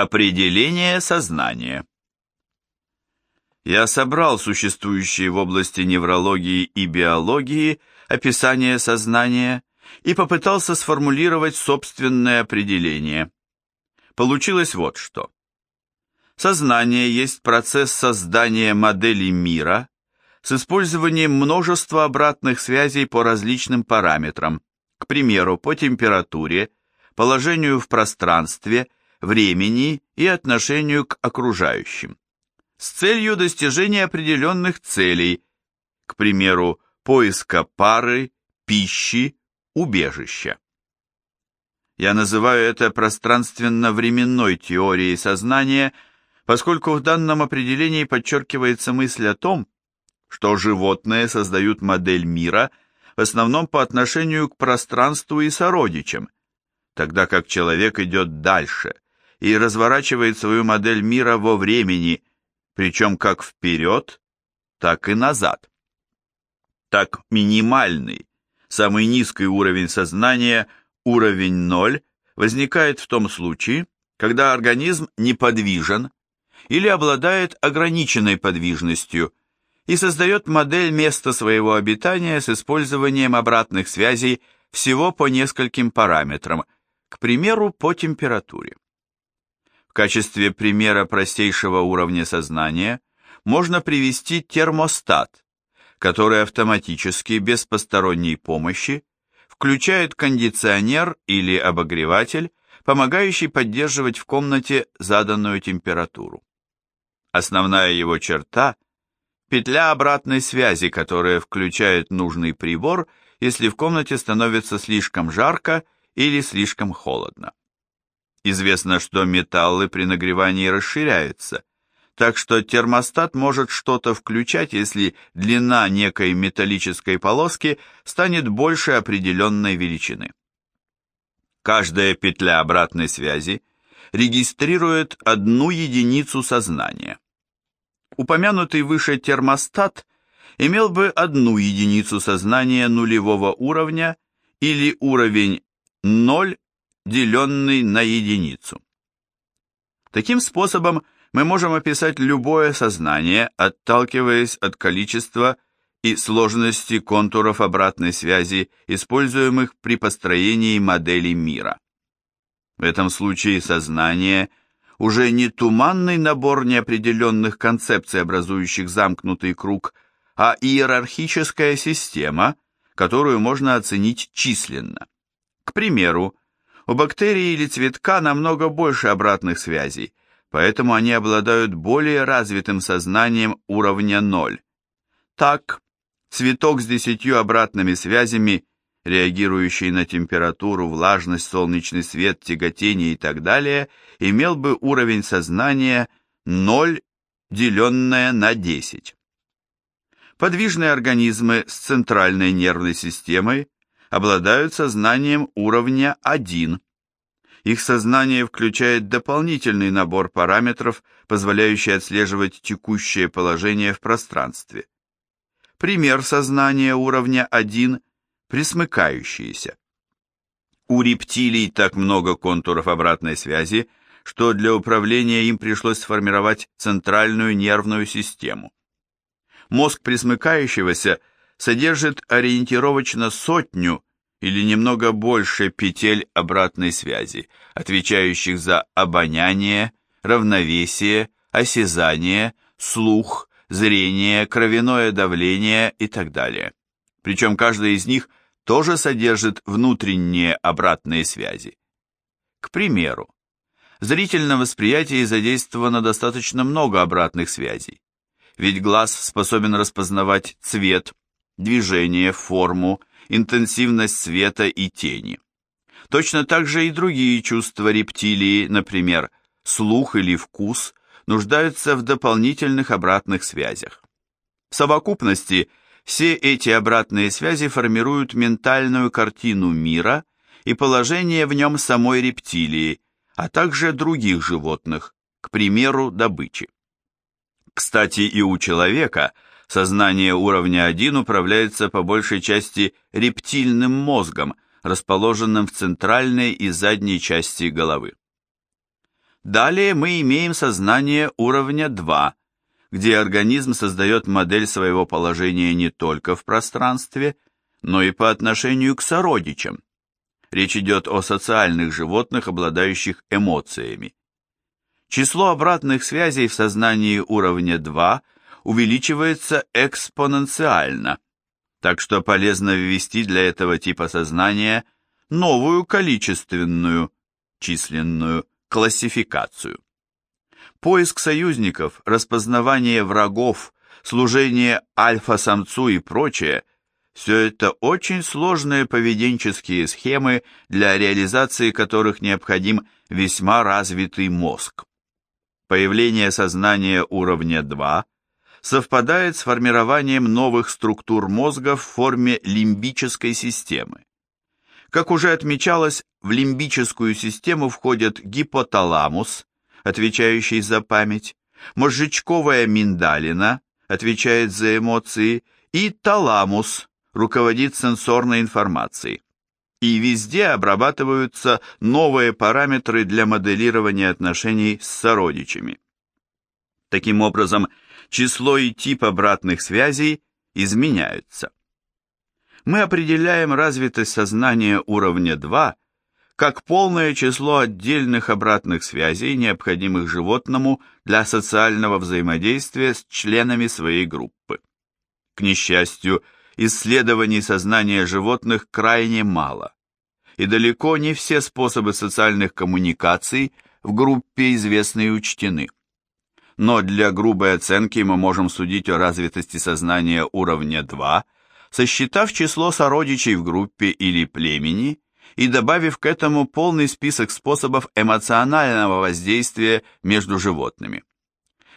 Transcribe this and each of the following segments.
Определение сознания. Я собрал существующие в области неврологии и биологии описание сознания и попытался сформулировать собственное определение. Получилось вот что. Сознание есть процесс создания модели мира с использованием множества обратных связей по различным параметрам, к примеру, по температуре, положению в пространстве, времени и отношению к окружающим, с целью достижения определенных целей, к примеру, поиска пары, пищи, убежища. Я называю это пространственно-временной теорией сознания, поскольку в данном определении подчеркивается мысль о том, что животные создают модель мира в основном по отношению к пространству и сородичам, тогда как человек идет дальше и разворачивает свою модель мира во времени, причем как вперед, так и назад. Так минимальный, самый низкий уровень сознания, уровень 0, возникает в том случае, когда организм неподвижен или обладает ограниченной подвижностью и создает модель места своего обитания с использованием обратных связей всего по нескольким параметрам, к примеру, по температуре. В качестве примера простейшего уровня сознания можно привести термостат, который автоматически, без посторонней помощи, включает кондиционер или обогреватель, помогающий поддерживать в комнате заданную температуру. Основная его черта – петля обратной связи, которая включает нужный прибор, если в комнате становится слишком жарко или слишком холодно. Известно, что металлы при нагревании расширяются, так что термостат может что-то включать, если длина некой металлической полоски станет больше определенной величины. Каждая петля обратной связи регистрирует одну единицу сознания. Упомянутый выше термостат имел бы одну единицу сознания нулевого уровня или уровень 0 деленный на единицу. Таким способом мы можем описать любое сознание, отталкиваясь от количества и сложности контуров обратной связи, используемых при построении модели мира. В этом случае сознание уже не туманный набор неопределенных концепций, образующих замкнутый круг, а иерархическая система, которую можно оценить численно. К примеру, у бактерий или цветка намного больше обратных связей, поэтому они обладают более развитым сознанием уровня 0. Так, цветок с десятью обратными связями, реагирующий на температуру, влажность, солнечный свет, тяготение и так далее, имел бы уровень сознания 0, деленное на 10. Подвижные организмы с центральной нервной системой обладают сознанием уровня 1. Их сознание включает дополнительный набор параметров, позволяющий отслеживать текущее положение в пространстве. Пример сознания уровня 1 – присмыкающиеся. У рептилий так много контуров обратной связи, что для управления им пришлось сформировать центральную нервную систему. Мозг присмыкающегося содержит ориентировочно сотню или немного больше петель обратной связи, отвечающих за обоняние, равновесие, осязание, слух, зрение, кровяное давление и так далее. Причем каждая из них тоже содержит внутренние обратные связи. К примеру, в зрительном восприятии задействовано достаточно много обратных связей, ведь глаз способен распознавать цвет, движение, форму, интенсивность света и тени. Точно так же и другие чувства рептилии, например, слух или вкус, нуждаются в дополнительных обратных связях. В совокупности все эти обратные связи формируют ментальную картину мира и положение в нем самой рептилии, а также других животных, к примеру, добычи. Кстати, и у человека – Сознание уровня 1 управляется по большей части рептильным мозгом, расположенным в центральной и задней части головы. Далее мы имеем сознание уровня 2, где организм создает модель своего положения не только в пространстве, но и по отношению к сородичам. Речь идет о социальных животных, обладающих эмоциями. Число обратных связей в сознании уровня 2 увеличивается экспоненциально, так что полезно ввести для этого типа сознания новую количественную, численную классификацию. Поиск союзников, распознавание врагов, служение альфа-самцу и прочее – все это очень сложные поведенческие схемы, для реализации которых необходим весьма развитый мозг. Появление сознания уровня 2 совпадает с формированием новых структур мозга в форме лимбической системы. Как уже отмечалось, в лимбическую систему входят гипоталамус, отвечающий за память, мозжечковая миндалина, отвечает за эмоции, и таламус, руководит сенсорной информацией и везде обрабатываются новые параметры для моделирования отношений с сородичами. Таким образом, число и тип обратных связей изменяются. Мы определяем развитость сознания уровня 2 как полное число отдельных обратных связей, необходимых животному для социального взаимодействия с членами своей группы. К несчастью, исследований сознания животных крайне мало, и далеко не все способы социальных коммуникаций в группе известны и учтены. Но для грубой оценки мы можем судить о развитости сознания уровня 2, сосчитав число сородичей в группе или племени и добавив к этому полный список способов эмоционального воздействия между животными.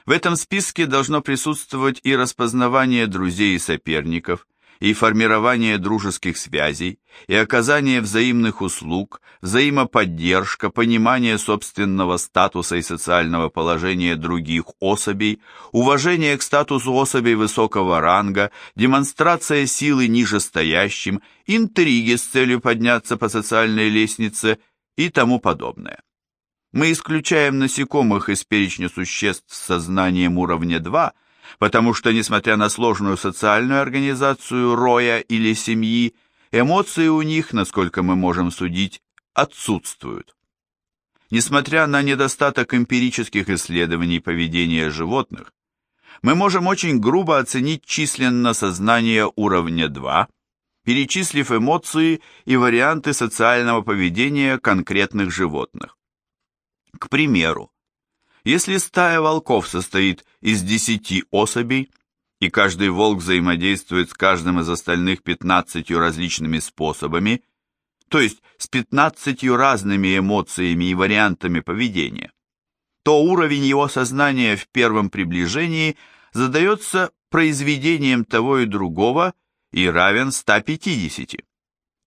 В этом списке должно присутствовать и распознавание друзей и соперников, и формирование дружеских связей, и оказание взаимных услуг, взаимоподдержка, понимание собственного статуса и социального положения других особей, уважение к статусу особей высокого ранга, демонстрация силы нижестоящим, интриги с целью подняться по социальной лестнице и тому подобное. Мы исключаем насекомых из перечня существ с сознанием уровня 2, потому что, несмотря на сложную социальную организацию роя или семьи, эмоции у них, насколько мы можем судить, отсутствуют. Несмотря на недостаток эмпирических исследований поведения животных, мы можем очень грубо оценить численно сознание уровня 2, перечислив эмоции и варианты социального поведения конкретных животных. К примеру, если стая волков состоит из 10 особей, и каждый волк взаимодействует с каждым из остальных 15 различными способами, то есть с 15 разными эмоциями и вариантами поведения, то уровень его сознания в первом приближении задается произведением того и другого и равен 150.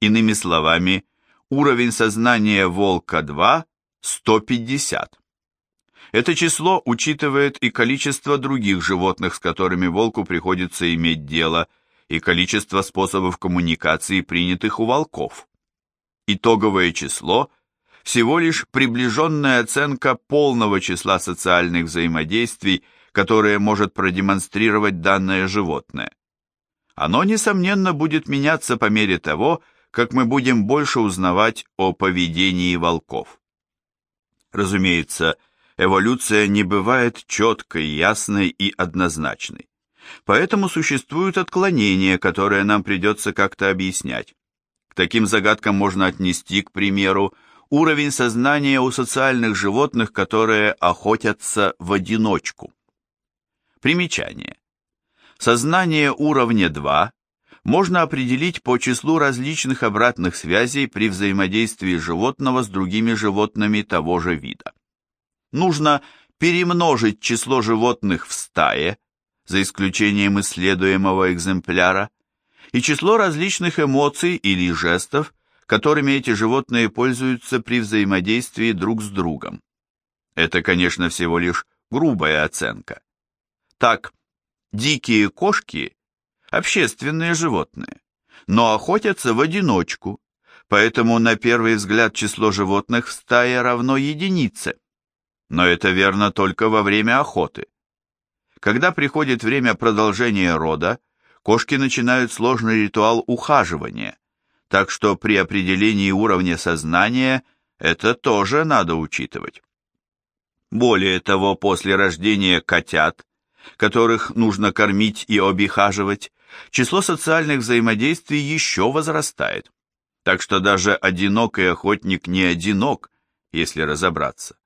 Иными словами, уровень сознания волка 2 – 150. Это число учитывает и количество других животных, с которыми волку приходится иметь дело, и количество способов коммуникации, принятых у волков. Итоговое число – всего лишь приближенная оценка полного числа социальных взаимодействий, которые может продемонстрировать данное животное. Оно, несомненно, будет меняться по мере того, как мы будем больше узнавать о поведении волков. Разумеется, эволюция не бывает четкой, ясной и однозначной. Поэтому существуют отклонения, которые нам придется как-то объяснять. К таким загадкам можно отнести, к примеру, уровень сознания у социальных животных, которые охотятся в одиночку. Примечание. Сознание уровня 2 можно определить по числу различных обратных связей при взаимодействии животного с другими животными того же вида нужно перемножить число животных в стае, за исключением исследуемого экземпляра, и число различных эмоций или жестов, которыми эти животные пользуются при взаимодействии друг с другом. Это, конечно, всего лишь грубая оценка. Так, дикие кошки – общественные животные, но охотятся в одиночку, поэтому на первый взгляд число животных в стае равно единице. Но это верно только во время охоты. Когда приходит время продолжения рода, кошки начинают сложный ритуал ухаживания, так что при определении уровня сознания это тоже надо учитывать. Более того, после рождения котят, которых нужно кормить и обихаживать, число социальных взаимодействий еще возрастает. Так что даже одинокий охотник не одинок, если разобраться.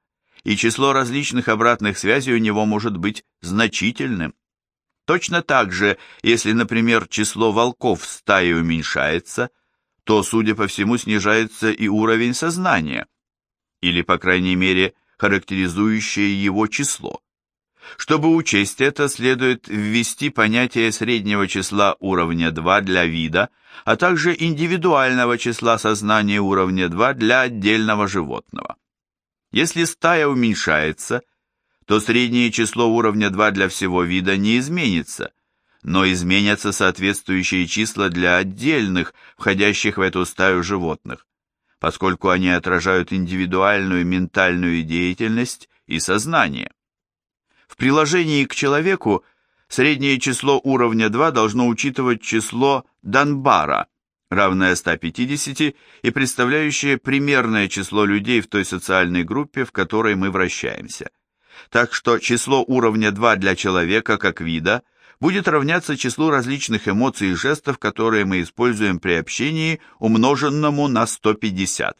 И число различных обратных связей у него может быть значительным. Точно так же, если, например, число волков в стае уменьшается, то, судя по всему, снижается и уровень сознания, или, по крайней мере, характеризующее его число. Чтобы учесть это, следует ввести понятие среднего числа уровня 2 для вида, а также индивидуального числа сознания уровня 2 для отдельного животного. Если стая уменьшается, то среднее число уровня 2 для всего вида не изменится, но изменятся соответствующие числа для отдельных, входящих в эту стаю животных, поскольку они отражают индивидуальную ментальную деятельность и сознание. В приложении к человеку среднее число уровня 2 должно учитывать число Данбара, равное 150 и представляющее примерное число людей в той социальной группе, в которой мы вращаемся. Так что число уровня 2 для человека как вида будет равняться числу различных эмоций и жестов, которые мы используем при общении, умноженному на 150.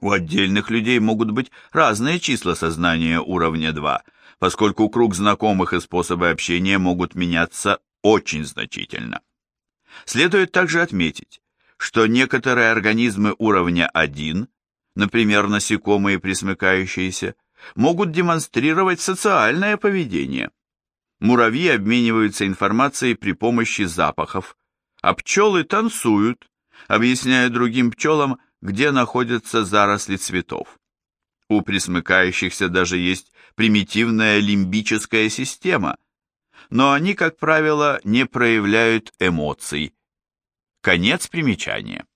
У отдельных людей могут быть разные числа сознания уровня 2, поскольку круг знакомых и способы общения могут меняться очень значительно. Следует также отметить, что некоторые организмы уровня 1, например, насекомые присмыкающиеся, могут демонстрировать социальное поведение. Муравьи обмениваются информацией при помощи запахов, а пчелы танцуют, объясняя другим пчелам, где находятся заросли цветов. У присмыкающихся даже есть примитивная лимбическая система, но они, как правило, не проявляют эмоций. Конец примечания.